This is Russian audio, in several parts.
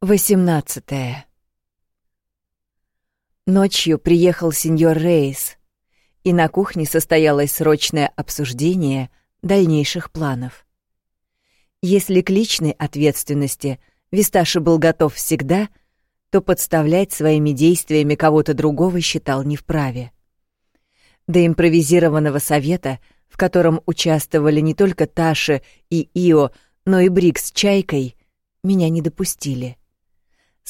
Восемнадцатое. Ночью приехал сеньор Рейс, и на кухне состоялось срочное обсуждение дальнейших планов. Если к личной ответственности Висташи был готов всегда, то подставлять своими действиями кого-то другого считал не вправе. До импровизированного совета, в котором участвовали не только Таши и Ио, но и Брик с Чайкой, меня не допустили.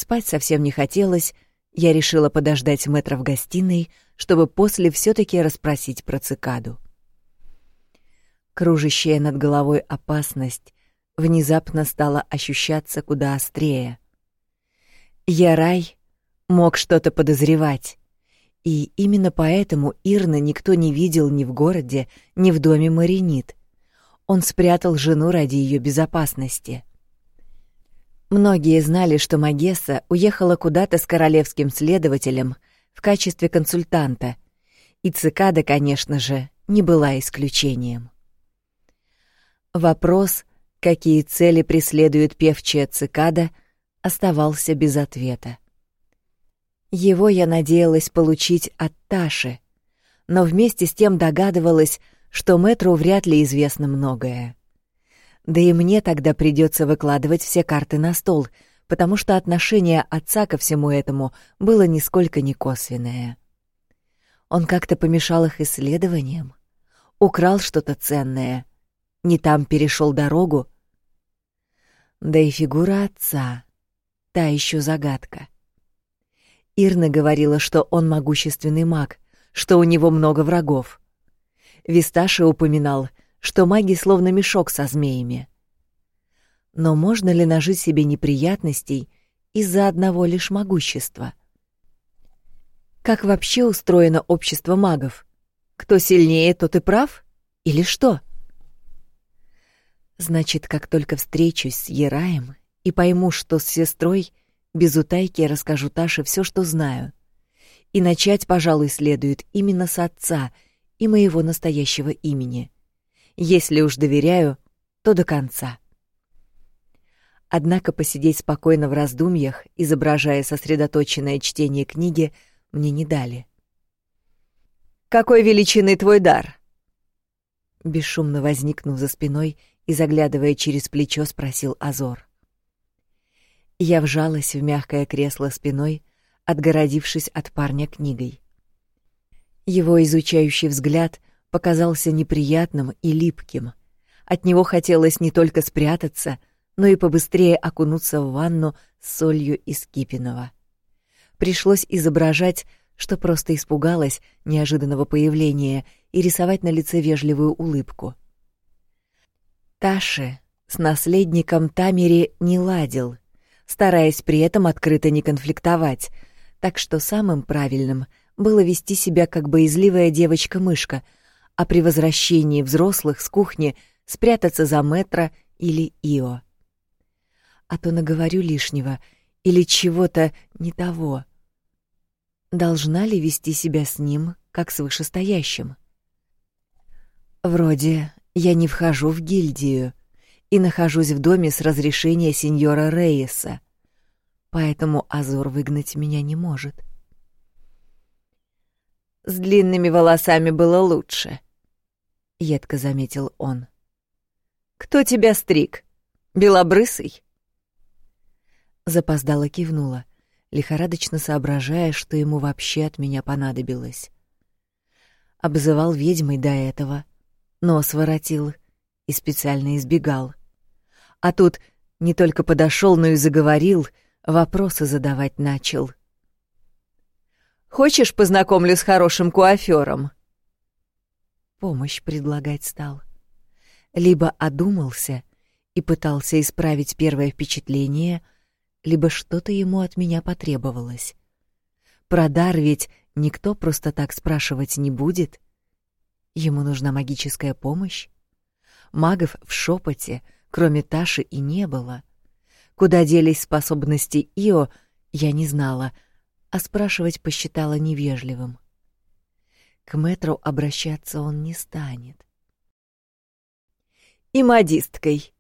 Спать совсем не хотелось, я решила подождать мэтра в гостиной, чтобы после все таки расспросить про цикаду. Кружащая над головой опасность внезапно стала ощущаться куда острее. Я рай мог что-то подозревать, и именно поэтому Ирна никто не видел ни в городе, ни в доме Маринит. Он спрятал жену ради ее безопасности. Многие знали, что Магесса уехала куда-то с королевским следователем в качестве консультанта, и цикада, конечно же, не была исключением. Вопрос, какие цели преследует певчая цикада, оставался без ответа. Его я надеялась получить от Таши, но вместе с тем догадывалась, что Мэтру вряд ли известно многое. Да и мне тогда придется выкладывать все карты на стол, потому что отношение отца ко всему этому было нисколько не косвенное. Он как-то помешал их исследованиям, украл что-то ценное, не там перешел дорогу. Да и фигура отца — та еще загадка. Ирна говорила, что он могущественный маг, что у него много врагов. Висташи упоминал, что маги словно мешок со змеями. Но можно ли нажить себе неприятностей из-за одного лишь могущества? Как вообще устроено общество магов? Кто сильнее, тот и прав? Или что? Значит, как только встречусь с Ераем и пойму, что с сестрой, без утайки расскажу Таше все, что знаю. И начать, пожалуй, следует именно с отца и моего настоящего имени — если уж доверяю, то до конца. Однако посидеть спокойно в раздумьях, изображая сосредоточенное чтение книги, мне не дали. «Какой величины твой дар?» Бесшумно возникнув за спиной и заглядывая через плечо, спросил Азор. Я вжалась в мягкое кресло спиной, отгородившись от парня книгой. Его изучающий взгляд показался неприятным и липким. От него хотелось не только спрятаться, но и побыстрее окунуться в ванну с солью из кипиного. Пришлось изображать, что просто испугалась неожиданного появления и рисовать на лице вежливую улыбку. Таши с наследником Тамери не ладил, стараясь при этом открыто не конфликтовать, так что самым правильным было вести себя как боязливая девочка-мышка — а при возвращении взрослых с кухни спрятаться за метро или Ио. А то наговорю лишнего или чего-то не того. Должна ли вести себя с ним, как с вышестоящим? Вроде я не вхожу в гильдию и нахожусь в доме с разрешения сеньора Рейеса, поэтому Азор выгнать меня не может. С длинными волосами было лучше, — едко заметил он. «Кто тебя стриг? Белобрысый?» Запоздала кивнула, лихорадочно соображая, что ему вообще от меня понадобилось. Обзывал ведьмой до этого, нос воротил и специально избегал. А тут не только подошел, но и заговорил, вопросы задавать начал. «Хочешь, познакомлю с хорошим куафёром?» Помощь предлагать стал. Либо одумался и пытался исправить первое впечатление, либо что-то ему от меня потребовалось. Про дар ведь никто просто так спрашивать не будет. Ему нужна магическая помощь. Магов в шепоте, кроме Таши, и не было. Куда делись способности Ио, я не знала, а спрашивать посчитала невежливым. К мэтру обращаться он не станет. «И модисткой»,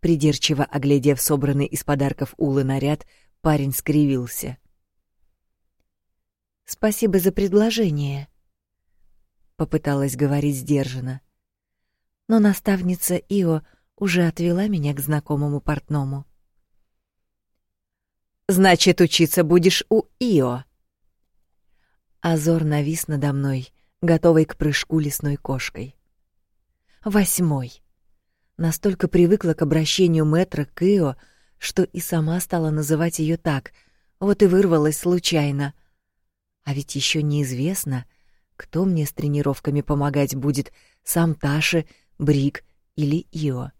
Придирчиво оглядев собранный из подарков Улы наряд, парень скривился. «Спасибо за предложение», — попыталась говорить сдержанно. Но наставница Ио уже отвела меня к знакомому портному. «Значит, учиться будешь у Ио», Азор навис надо мной, готовый к прыжку лесной кошкой. Восьмой. Настолько привыкла к обращению мэтра к что и сама стала называть ее так, вот и вырвалась случайно. А ведь еще неизвестно, кто мне с тренировками помогать будет, сам Таши, Брик или Ио.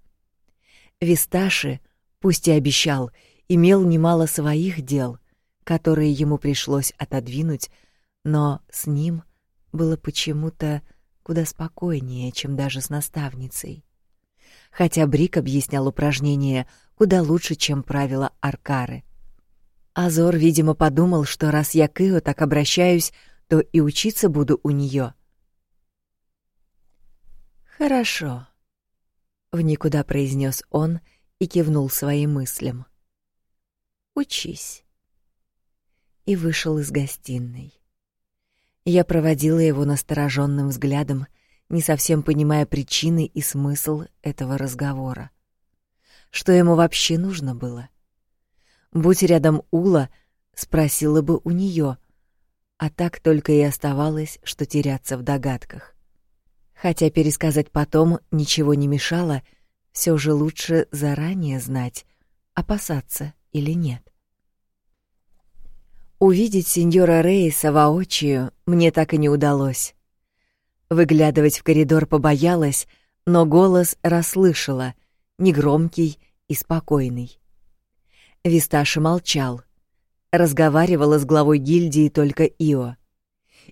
Висташи, пусть и обещал, имел немало своих дел, которые ему пришлось отодвинуть, но с ним было почему-то куда спокойнее, чем даже с наставницей. Хотя Брик объяснял упражнения куда лучше, чем правила Аркары. Азор, видимо, подумал, что раз я к Ио так обращаюсь, то и учиться буду у нее. «Хорошо», — в никуда произнес он и кивнул своим мыслям. «Учись». И вышел из гостиной. Я проводила его настороженным взглядом, не совсем понимая причины и смысл этого разговора. Что ему вообще нужно было? Будь рядом Ула, спросила бы у нее, а так только и оставалось, что теряться в догадках. Хотя пересказать потом ничего не мешало, все же лучше заранее знать, опасаться или нет. Увидеть сеньора Рейса воочию мне так и не удалось. Выглядывать в коридор побоялась, но голос расслышала, негромкий и спокойный. Висташи молчал. Разговаривала с главой гильдии только Ио.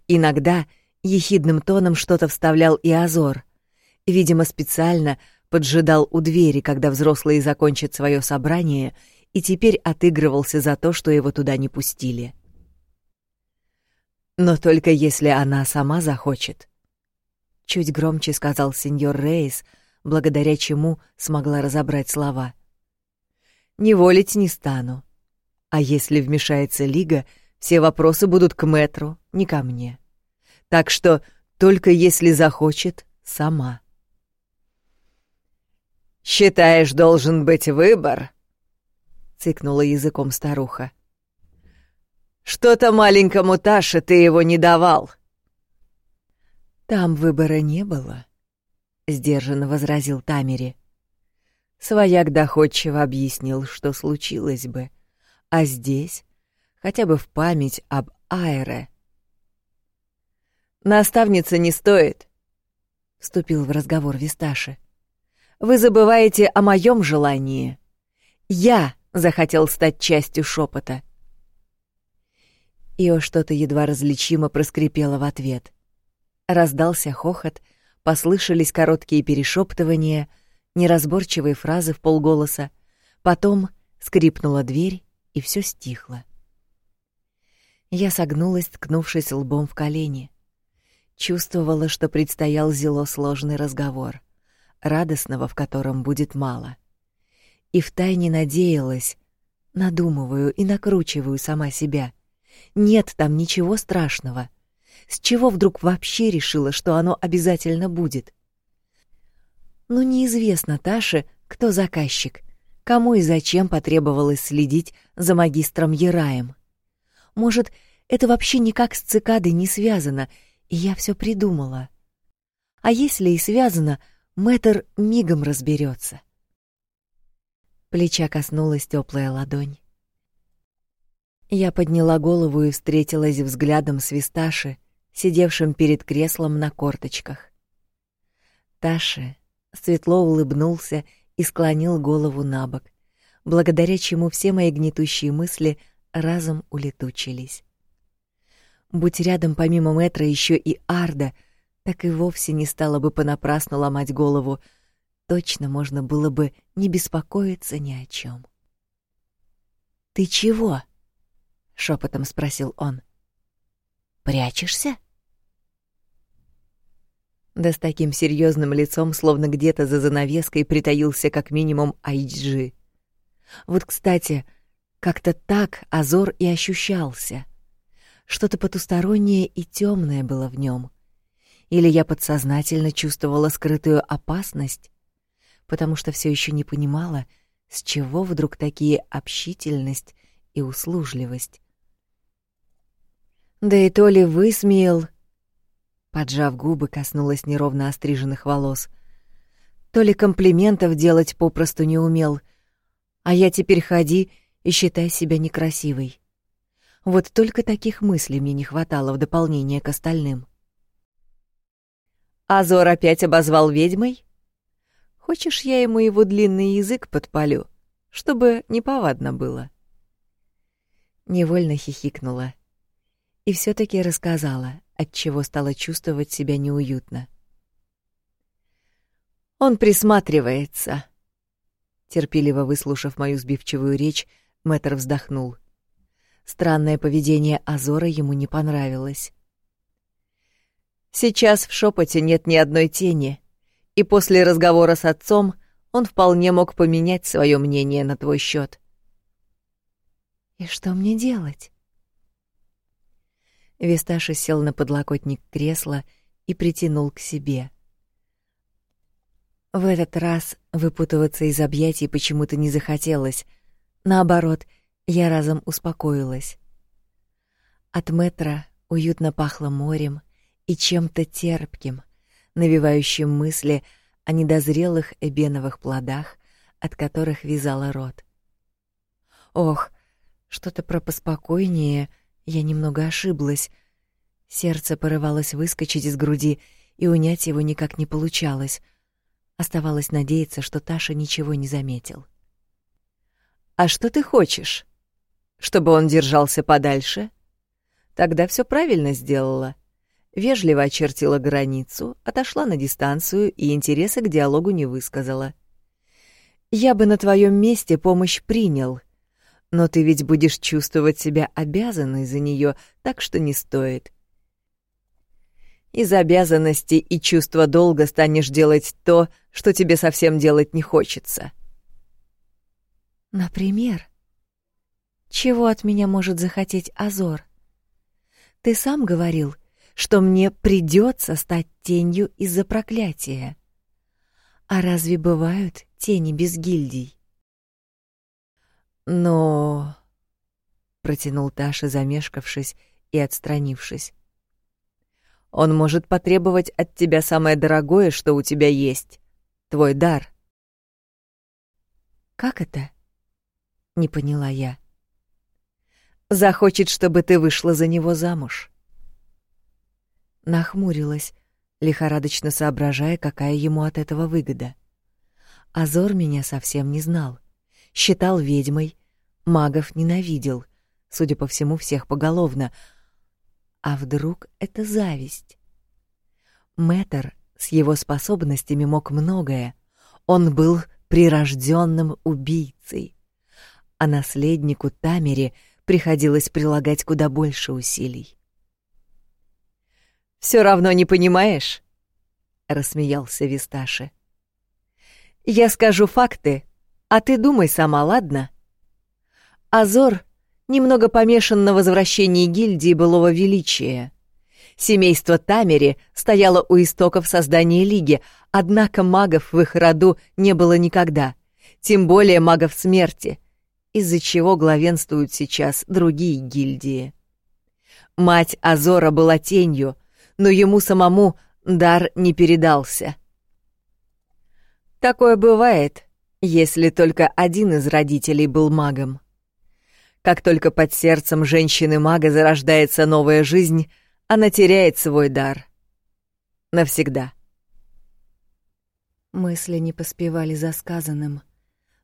Иногда ехидным тоном что-то вставлял и Азор. Видимо, специально поджидал у двери, когда взрослые закончат свое собрание, и теперь отыгрывался за то, что его туда не пустили. Но только если она сама захочет. Чуть громче сказал сеньор Рейс, благодаря чему смогла разобрать слова. Не волить не стану. А если вмешается лига, все вопросы будут к мэтру, не ко мне. Так что только если захочет сама. Считаешь, должен быть выбор? цыкнула языком старуха. Что-то маленькому Таше ты его не давал. Там выбора не было, сдержанно возразил Тамери. Свояк доходчиво объяснил, что случилось бы, а здесь хотя бы в память об Айре. Наставница не стоит, вступил в разговор Висташи. Вы забываете о моем желании. Я захотел стать частью шепота. Ио что-то едва различимо проскрипело в ответ. Раздался хохот, послышались короткие перешептывания, неразборчивые фразы в полголоса. Потом скрипнула дверь, и все стихло. Я согнулась, ткнувшись лбом в колени. Чувствовала, что предстоял зело сложный разговор, радостного в котором будет мало. И втайне надеялась, надумываю и накручиваю сама себя — нет там ничего страшного. С чего вдруг вообще решила, что оно обязательно будет? Ну, неизвестно Таше, кто заказчик, кому и зачем потребовалось следить за магистром Ераем. Может, это вообще никак с цикадой не связано, и я все придумала. А если и связано, мэтр мигом разберется. Плеча коснулась теплая ладонь. Я подняла голову и встретилась взглядом с Висташи, сидевшим перед креслом на корточках. Таши светло улыбнулся и склонил голову набок, благодаря чему все мои гнетущие мысли разом улетучились. Будь рядом помимо Метра еще и Арда, так и вовсе не стало бы понапрасну ломать голову. Точно можно было бы не беспокоиться ни о чем. Ты чего? Шепотом спросил он. Прячешься? Да с таким серьезным лицом, словно где-то за занавеской притаился как минимум Айджи. Вот, кстати, как-то так Азор и ощущался. Что-то потустороннее и темное было в нем. Или я подсознательно чувствовала скрытую опасность, потому что все еще не понимала, с чего вдруг такие общительность и услужливость. Да и то ли высмеял, поджав губы, коснулась неровно остриженных волос. То ли комплиментов делать попросту не умел, а я теперь ходи и считай себя некрасивой. Вот только таких мыслей мне не хватало в дополнение к остальным. Азор опять обозвал ведьмой? Хочешь, я ему его длинный язык подпалю, чтобы неповадно было? Невольно хихикнула и все таки рассказала, от чего стала чувствовать себя неуютно. Он присматривается. Терпеливо выслушав мою сбивчивую речь, Мэтр вздохнул. Странное поведение Азора ему не понравилось. Сейчас в шепоте нет ни одной тени, и после разговора с отцом он вполне мог поменять свое мнение на твой счет. И что мне делать? Висташа сел на подлокотник кресла и притянул к себе. В этот раз выпутываться из объятий почему-то не захотелось. Наоборот, я разом успокоилась. От метра уютно пахло морем и чем-то терпким, навевающим мысли о недозрелых эбеновых плодах, от которых вязала рот. Ох, что-то про поспокойнее я немного ошиблась. Сердце порывалось выскочить из груди, и унять его никак не получалось. Оставалось надеяться, что Таша ничего не заметил. «А что ты хочешь? Чтобы он держался подальше?» Тогда все правильно сделала вежливо очертила границу, отошла на дистанцию и интереса к диалогу не высказала. «Я бы на твоем месте помощь принял, но ты ведь будешь чувствовать себя обязанной за нее, так что не стоит. Из обязанности и чувства долга станешь делать то, что тебе совсем делать не хочется». «Например?» «Чего от меня может захотеть Азор?» «Ты сам говорил, что мне придется стать тенью из-за проклятия. А разве бывают тени без гильдий? Но... Протянул Таша, замешкавшись и отстранившись. Он может потребовать от тебя самое дорогое, что у тебя есть — твой дар. Как это? Не поняла я. Захочет, чтобы ты вышла за него замуж нахмурилась, лихорадочно соображая, какая ему от этого выгода. Азор меня совсем не знал, считал ведьмой, магов ненавидел, судя по всему, всех поголовно. А вдруг это зависть? Мэтр с его способностями мог многое. Он был прирожденным убийцей, а наследнику Тамере приходилось прилагать куда больше усилий. Все равно не понимаешь? рассмеялся Висташи. Я скажу факты, а ты думай сама, ладно? Азор немного помешан на возвращении гильдии былого величия. Семейство Тамери стояло у истоков создания лиги, однако магов в их роду не было никогда, тем более магов смерти, из-за чего главенствуют сейчас другие гильдии. Мать Азора была тенью, но ему самому дар не передался. Такое бывает, если только один из родителей был магом. Как только под сердцем женщины-мага зарождается новая жизнь, она теряет свой дар. Навсегда. Мысли не поспевали за сказанным,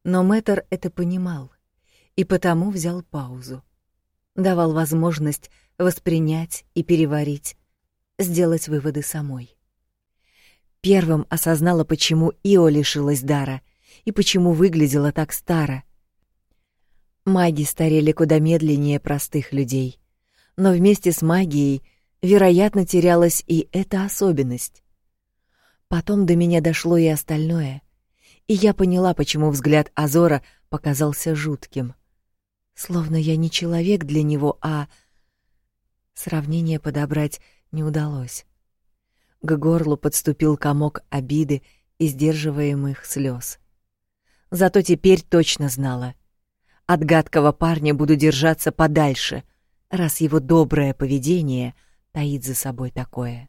но Мэтр это понимал и потому взял паузу. Давал возможность воспринять и переварить сделать выводы самой. Первым осознала, почему Ио лишилась дара и почему выглядела так старо. Маги старели куда медленнее простых людей, но вместе с магией, вероятно, терялась и эта особенность. Потом до меня дошло и остальное, и я поняла, почему взгляд Азора показался жутким. Словно я не человек для него, а... Сравнение подобрать не удалось. К горлу подступил комок обиды и сдерживаемых слез. Зато теперь точно знала. От гадкого парня буду держаться подальше, раз его доброе поведение таит за собой такое.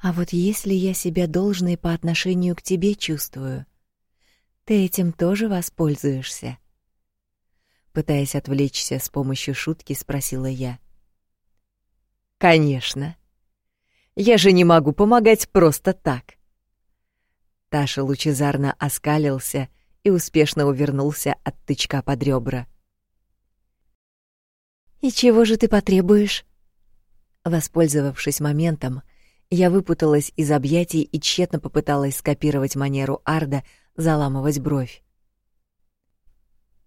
А вот если я себя должной по отношению к тебе чувствую, ты этим тоже воспользуешься? Пытаясь отвлечься с помощью шутки, спросила я. Конечно. Я же не могу помогать просто так. Таша лучезарно оскалился и успешно увернулся от тычка под ребра. «И чего же ты потребуешь?» Воспользовавшись моментом, я выпуталась из объятий и тщетно попыталась скопировать манеру Арда заламывать бровь.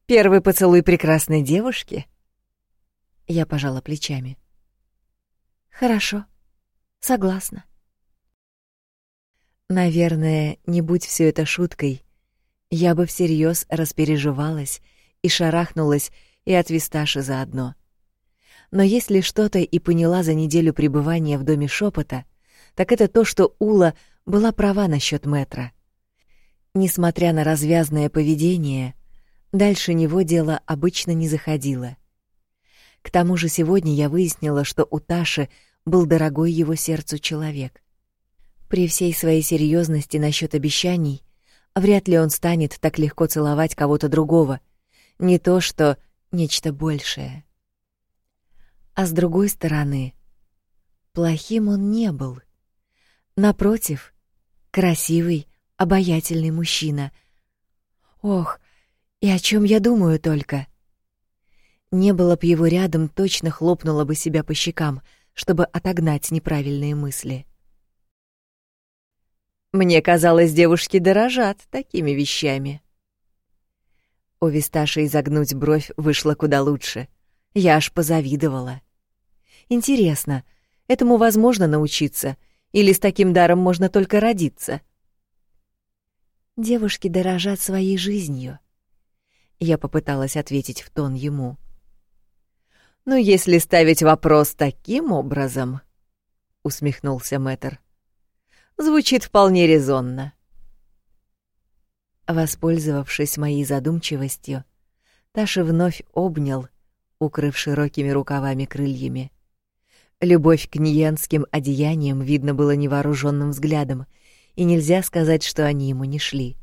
«Первый поцелуй прекрасной девушки?» Я пожала плечами. «Хорошо, согласна». Наверное, не будь все это шуткой, я бы всерьез распереживалась и шарахнулась и от Висташи заодно. Но если что-то и поняла за неделю пребывания в доме шепота, так это то, что Ула была права насчет метра. Несмотря на развязное поведение, дальше него дело обычно не заходило. К тому же сегодня я выяснила, что у Таши был дорогой его сердцу человек. При всей своей серьезности насчет обещаний, вряд ли он станет так легко целовать кого-то другого, не то что нечто большее. А с другой стороны, плохим он не был — Напротив, красивый, обаятельный мужчина. Ох, и о чем я думаю только? Не было б его рядом, точно хлопнула бы себя по щекам, чтобы отогнать неправильные мысли. Мне казалось, девушки дорожат такими вещами. У Висташи изогнуть бровь вышло куда лучше. Я аж позавидовала. Интересно, этому возможно научиться — или с таким даром можно только родиться? Девушки дорожат своей жизнью. Я попыталась ответить в тон ему. «Ну, если ставить вопрос таким образом», — усмехнулся Мэтр, — «звучит вполне резонно». Воспользовавшись моей задумчивостью, Таша вновь обнял, укрыв широкими рукавами крыльями. Любовь к ниенским одеяниям видно было невооруженным взглядом, и нельзя сказать, что они ему не шли.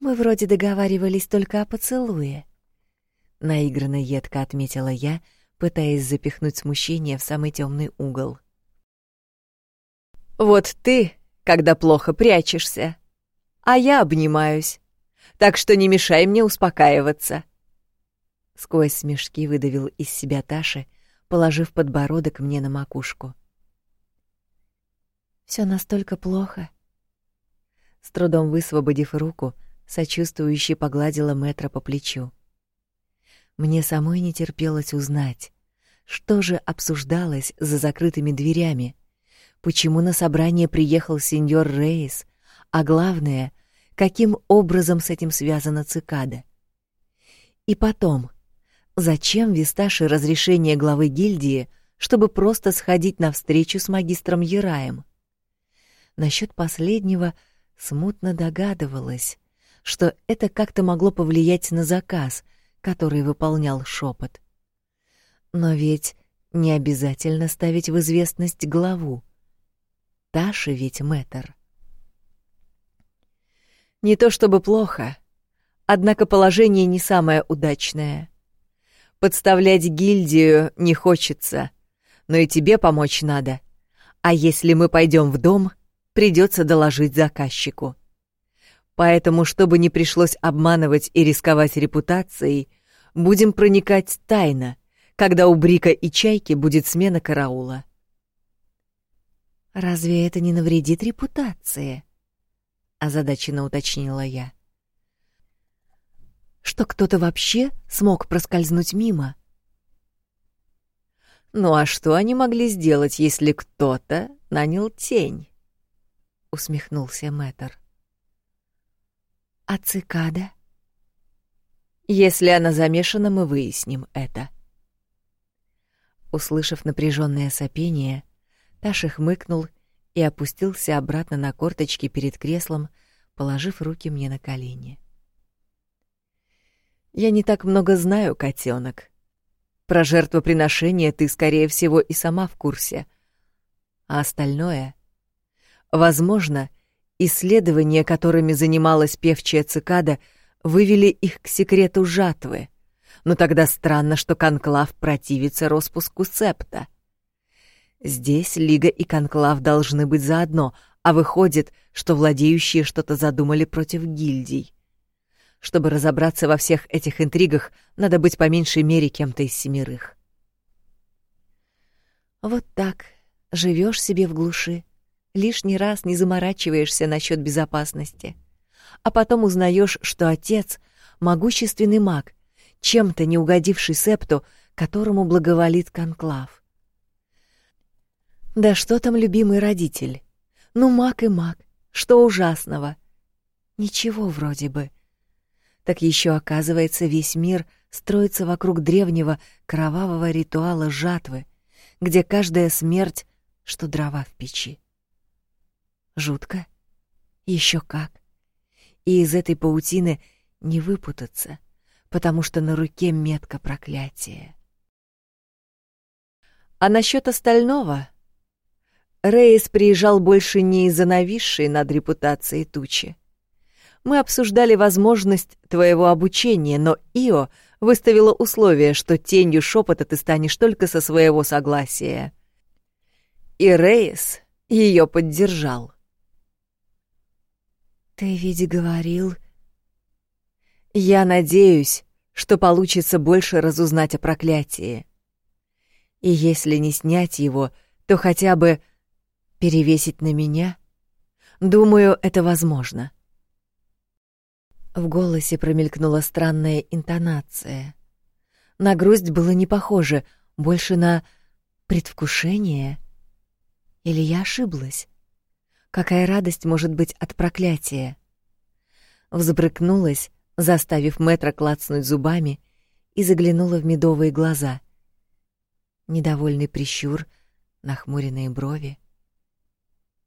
Мы вроде договаривались только о поцелуе, наигранно едко отметила я, пытаясь запихнуть смущение в самый темный угол. Вот ты, когда плохо прячешься, а я обнимаюсь. Так что не мешай мне успокаиваться. Сквозь смешки выдавил из себя Таша положив подбородок мне на макушку. Все настолько плохо. С трудом высвободив руку, сочувствующе погладила Метра по плечу. Мне самой не терпелось узнать, что же обсуждалось за закрытыми дверями, почему на собрание приехал сеньор Рейс, а главное, каким образом с этим связана цикада. И потом, Зачем Висташи разрешение главы гильдии, чтобы просто сходить на встречу с магистром Ераем? Насчет последнего смутно догадывалась, что это как-то могло повлиять на заказ, который выполнял шепот. Но ведь не обязательно ставить в известность главу. Таша ведь мэтр. Не то чтобы плохо, однако положение не самое удачное. Подставлять гильдию не хочется, но и тебе помочь надо. А если мы пойдем в дом, придется доложить заказчику. Поэтому, чтобы не пришлось обманывать и рисковать репутацией, будем проникать тайно, когда у Брика и Чайки будет смена караула. Разве это не навредит репутации? озадаченно уточнила я что кто-то вообще смог проскользнуть мимо. Ну а что они могли сделать, если кто-то нанял тень? Усмехнулся Мэтр. А цикада? Если она замешана, мы выясним это. Услышав напряженное сопение, Таша хмыкнул и опустился обратно на корточки перед креслом, положив руки мне на колени. Я не так много знаю, котенок. Про жертвоприношение ты, скорее всего, и сама в курсе. А остальное... Возможно, исследования, которыми занималась певчая цикада, вывели их к секрету жатвы. Но тогда странно, что Конклав противится распуску септа. Здесь Лига и Конклав должны быть заодно, а выходит, что владеющие что-то задумали против гильдий. Чтобы разобраться во всех этих интригах, надо быть по меньшей мере кем-то из семерых. Вот так живешь себе в глуши, лишний раз не заморачиваешься насчет безопасности, а потом узнаешь, что отец — могущественный маг, чем-то не угодивший септу, которому благоволит конклав. Да что там любимый родитель? Ну, маг и маг, что ужасного? Ничего вроде бы. Так еще оказывается, весь мир строится вокруг древнего кровавого ритуала жатвы, где каждая смерть — что дрова в печи. Жутко? Еще как. И из этой паутины не выпутаться — потому что на руке метка проклятия. А насчет остального? Рейс приезжал больше не из-за нависшей над репутацией тучи. Мы обсуждали возможность твоего обучения, но Ио выставила условие, что тенью шепота ты станешь только со своего согласия. И Рейс ее поддержал. «Ты ведь говорил...» Я надеюсь, что получится больше разузнать о проклятии. И если не снять его, то хотя бы перевесить на меня. Думаю, это возможно. В голосе промелькнула странная интонация. На грусть было не похоже, больше на предвкушение. Или я ошиблась? Какая радость может быть от проклятия? Взбрыкнулась, заставив Мэтра клацнуть зубами, и заглянула в медовые глаза. Недовольный прищур, нахмуренные брови.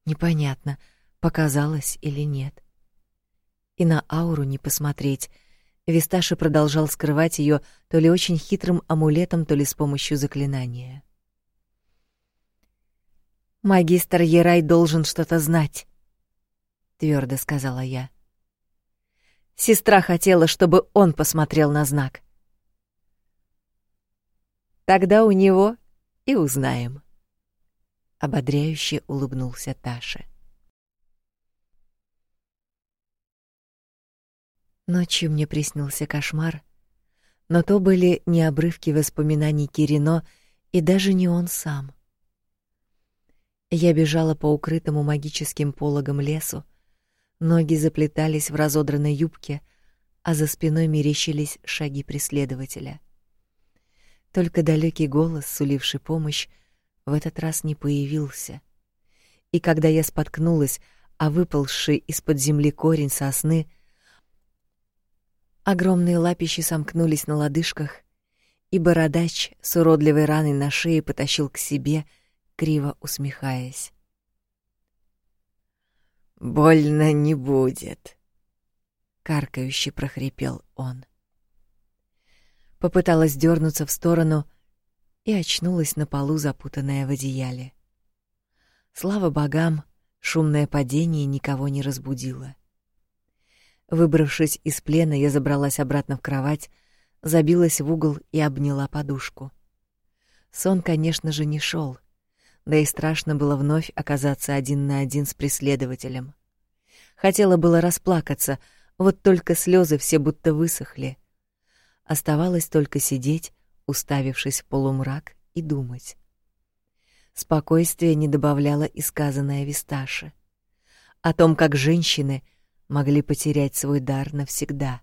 Непонятно, показалось или нет. И на ауру не посмотреть. Висташи продолжал скрывать ее то ли очень хитрым амулетом, то ли с помощью заклинания. «Магистр Ерай должен что-то знать», — твердо сказала я. — Сестра хотела, чтобы он посмотрел на знак. Тогда у него и узнаем. Ободряюще улыбнулся Таша. Ночью мне приснился кошмар, но то были не обрывки воспоминаний Кирино и даже не он сам. Я бежала по укрытому магическим пологом лесу, Ноги заплетались в разодранной юбке, а за спиной мерещились шаги преследователя. Только далекий голос, суливший помощь, в этот раз не появился. И когда я споткнулась, а выползший из-под земли корень сосны, огромные лапищи сомкнулись на лодыжках, и бородач с уродливой раной на шее потащил к себе, криво усмехаясь. Больно не будет, каркающе прохрипел он. Попыталась дернуться в сторону и очнулась на полу, запутанная в одеяле. Слава богам, шумное падение никого не разбудило. Выбравшись из плена, я забралась обратно в кровать, забилась в угол и обняла подушку. Сон, конечно же, не шел да и страшно было вновь оказаться один на один с преследователем. Хотела было расплакаться, вот только слезы все будто высохли. Оставалось только сидеть, уставившись в полумрак, и думать. Спокойствие не добавляло и сказанное Висташе о том, как женщины могли потерять свой дар навсегда.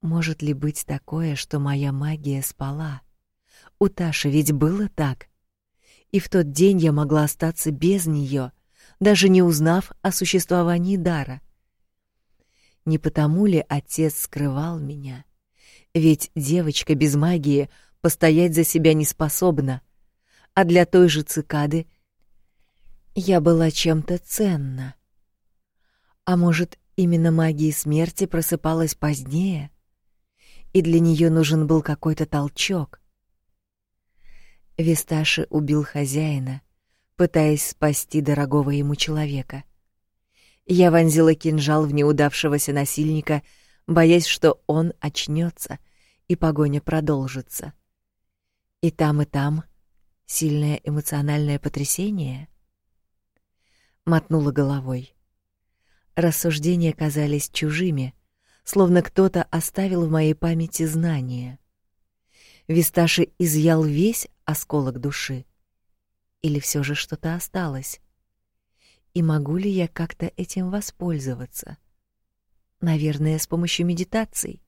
Может ли быть такое, что моя магия спала? У Таши ведь было так. И в тот день я могла остаться без нее, даже не узнав о существовании дара. Не потому ли отец скрывал меня? Ведь девочка без магии постоять за себя не способна, а для той же цикады я была чем-то ценна. А может, именно магия смерти просыпалась позднее, и для нее нужен был какой-то толчок. Висташи убил хозяина, пытаясь спасти дорогого ему человека. Я вонзила кинжал в неудавшегося насильника, боясь, что он очнется и погоня продолжится. И там, и там сильное эмоциональное потрясение. Мотнула головой. Рассуждения казались чужими, словно кто-то оставил в моей памяти знания. Висташи изъял весь осколок души. Или все же что-то осталось? И могу ли я как-то этим воспользоваться? Наверное, с помощью медитаций.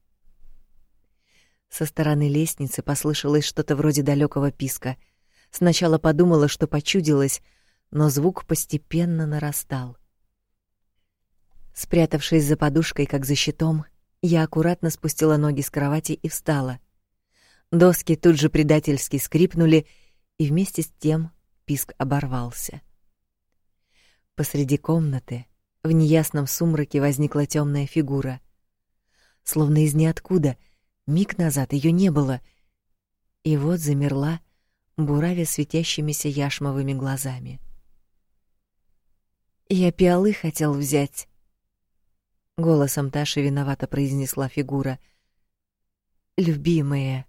Со стороны лестницы послышалось что-то вроде далекого писка. Сначала подумала, что почудилось, но звук постепенно нарастал. Спрятавшись за подушкой, как за щитом, я аккуратно спустила ноги с кровати и встала. Доски тут же предательски скрипнули, и вместе с тем писк оборвался. Посреди комнаты в неясном сумраке возникла темная фигура. Словно из ниоткуда, миг назад ее не было. И вот замерла, буравя светящимися яшмовыми глазами. «Я пиалы хотел взять», — голосом Таши виновато произнесла фигура. «Любимые».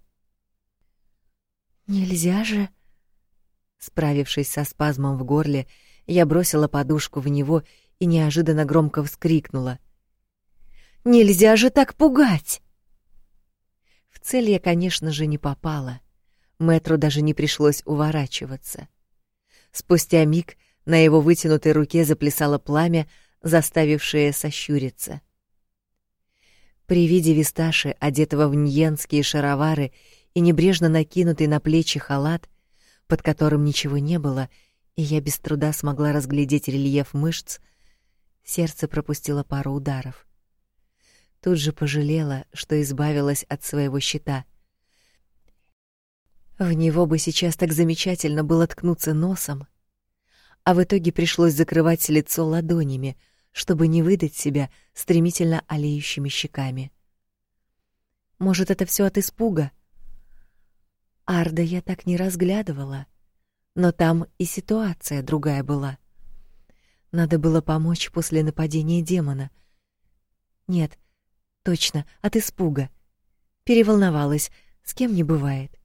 «Нельзя же...» Справившись со спазмом в горле, я бросила подушку в него и неожиданно громко вскрикнула. «Нельзя же так пугать!» В цель я, конечно же, не попала. Мэтру даже не пришлось уворачиваться. Спустя миг на его вытянутой руке заплясало пламя, заставившее сощуриться. При виде Висташи, одетого в ньенские шаровары и небрежно накинутый на плечи халат, под которым ничего не было, и я без труда смогла разглядеть рельеф мышц, сердце пропустило пару ударов. Тут же пожалела, что избавилась от своего щита. В него бы сейчас так замечательно было ткнуться носом, а в итоге пришлось закрывать лицо ладонями, чтобы не выдать себя стремительно олеющими щеками. Может, это все от испуга? Арда я так не разглядывала, но там и ситуация другая была. Надо было помочь после нападения демона. Нет, точно, от испуга. Переволновалась, с кем не бывает.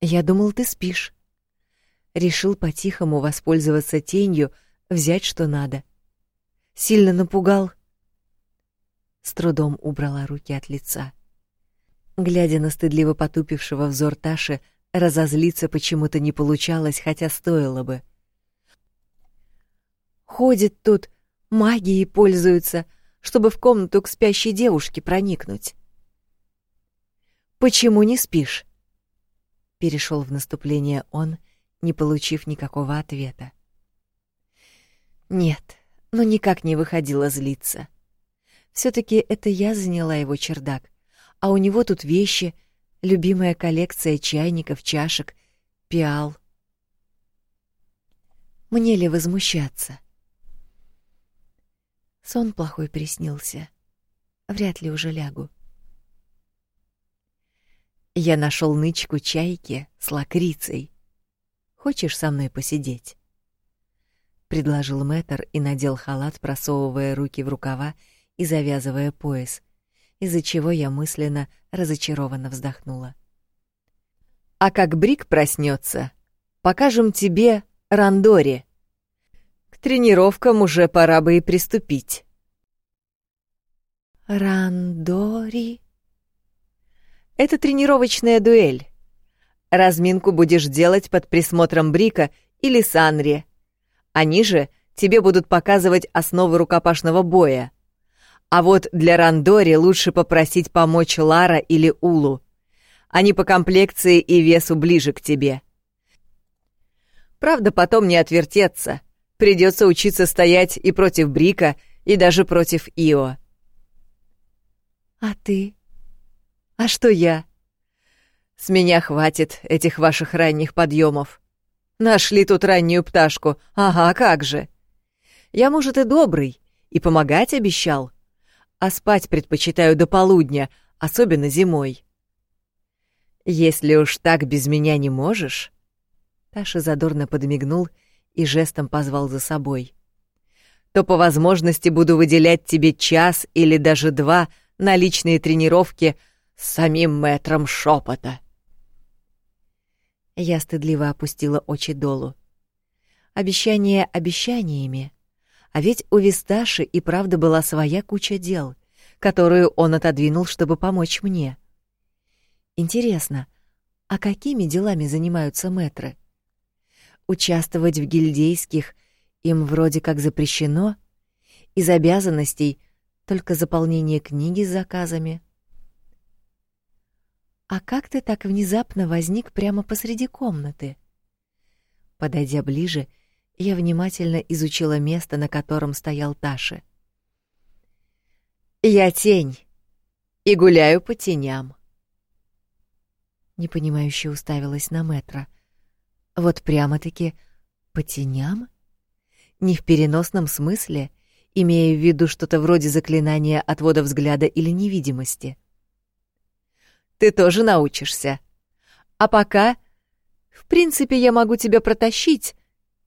Я думал, ты спишь. Решил по-тихому воспользоваться тенью, взять что надо. Сильно напугал. С трудом убрала руки от лица. Глядя на стыдливо потупившего взор Таши, разозлиться почему-то не получалось, хотя стоило бы. Ходит тут, магией пользуется, чтобы в комнату к спящей девушке проникнуть. Почему не спишь? Перешел в наступление он, не получив никакого ответа. Нет, но никак не выходило злиться. все таки это я заняла его чердак а у него тут вещи, любимая коллекция чайников, чашек, пиал. Мне ли возмущаться? Сон плохой приснился. Вряд ли уже лягу. Я нашел нычку чайки с лакрицей. Хочешь со мной посидеть? предложил Мэтр и надел халат, просовывая руки в рукава и завязывая пояс из-за чего я мысленно разочарованно вздохнула. А как Брик проснется, покажем тебе Рандори. Тренировкам уже пора бы и приступить. Рандори? Это тренировочная дуэль. Разминку будешь делать под присмотром Брика или Санри. Они же тебе будут показывать основы рукопашного боя. А вот для Рандори лучше попросить помочь Лара или Улу. Они по комплекции и весу ближе к тебе. Правда, потом не отвертеться. Придется учиться стоять и против Брика, и даже против Ио. А ты? А что я? С меня хватит этих ваших ранних подъемов. Нашли тут раннюю пташку. Ага, как же. Я, может, и добрый, и помогать обещал. А спать предпочитаю до полудня, особенно зимой. Если уж так без меня не можешь... Таша задорно подмигнул и жестом позвал за собой. То по возможности буду выделять тебе час или даже два на личные тренировки с самим мэтром шепота. Я стыдливо опустила очи долу. Обещания обещаниями, а ведь у Висташи и правда была своя куча дел, которую он отодвинул, чтобы помочь мне. Интересно, а какими делами занимаются мэтры? Участвовать в гильдейских им вроде как запрещено, из обязанностей только заполнение книги с заказами. А как ты так внезапно возник прямо посреди комнаты? Подойдя ближе, я внимательно изучила место, на котором стоял Таша. Я тень и гуляю по теням. Непонимающе уставилась на метра. Вот прямо-таки по теням? Не в переносном смысле, имея в виду что-то вроде заклинания отвода взгляда или невидимости. Ты тоже научишься. А пока, в принципе, я могу тебя протащить,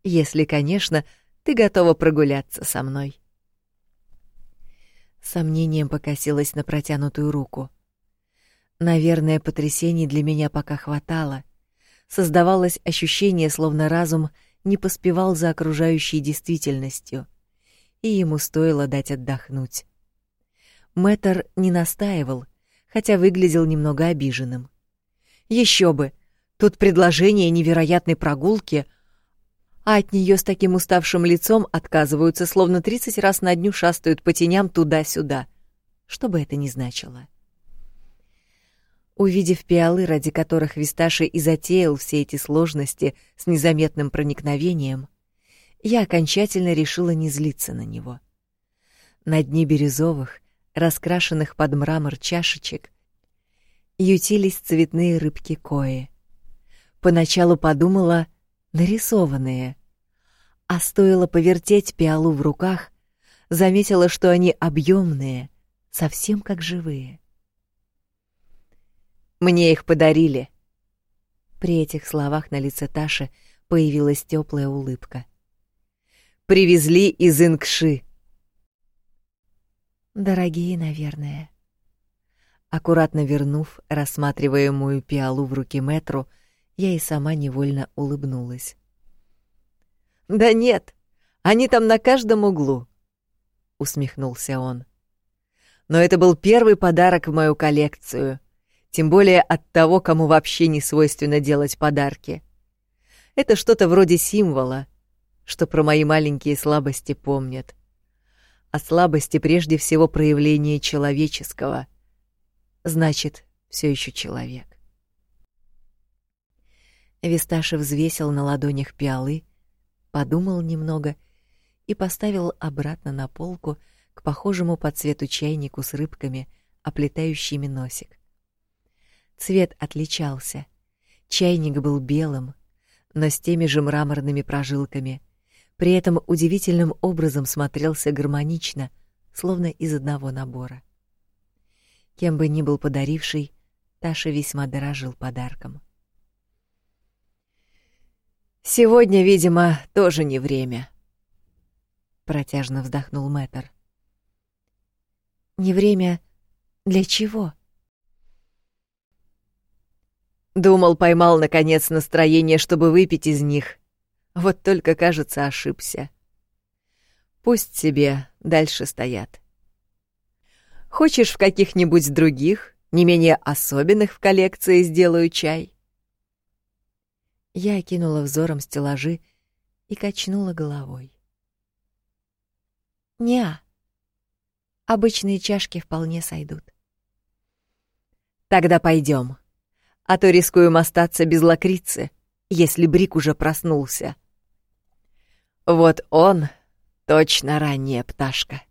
если, конечно, ты готова прогуляться со мной. Сомнением покосилась на протянутую руку. Наверное, потрясений для меня пока хватало. Создавалось ощущение, словно разум не поспевал за окружающей действительностью, и ему стоило дать отдохнуть. Мэтр не настаивал, хотя выглядел немного обиженным. Еще бы! Тут предложение невероятной прогулки — а от нее с таким уставшим лицом отказываются, словно тридцать раз на дню шастают по теням туда-сюда. Что бы это ни значило. Увидев пиалы, ради которых Висташи и затеял все эти сложности с незаметным проникновением, я окончательно решила не злиться на него. На дне бирюзовых, раскрашенных под мрамор чашечек, ютились цветные рыбки кои. Поначалу подумала, нарисованные. А стоило повертеть пиалу в руках, заметила, что они объемные, совсем как живые. Мне их подарили. При этих словах на лице Таши появилась теплая улыбка. Привезли из Ингши. Дорогие, наверное. Аккуратно вернув рассматриваемую пиалу в руки Метру, я и сама невольно улыбнулась. Да нет, они там на каждом углу, усмехнулся он. Но это был первый подарок в мою коллекцию, тем более от того, кому вообще не свойственно делать подарки. Это что-то вроде символа, что про мои маленькие слабости помнят. А слабости прежде всего проявление человеческого. Значит, все еще человек. Висташев взвесил на ладонях пиалы, подумал немного и поставил обратно на полку к похожему по цвету чайнику с рыбками, оплетающими носик. Цвет отличался. Чайник был белым, но с теми же мраморными прожилками. При этом удивительным образом смотрелся гармонично, словно из одного набора. Кем бы ни был подаривший, Таша весьма дорожил подарком. Сегодня, видимо, тоже не время. Протяжно вздохнул Мэтр. Не время для чего? Думал, поймал наконец настроение, чтобы выпить из них. Вот только, кажется, ошибся. Пусть себе дальше стоят. Хочешь в каких-нибудь других, не менее особенных в коллекции сделаю чай? Я окинула взором стеллажи и качнула головой. Неа. Обычные чашки вполне сойдут. Тогда пойдем. А то рискуем остаться без лакрицы, если Брик уже проснулся. Вот он точно ранняя пташка.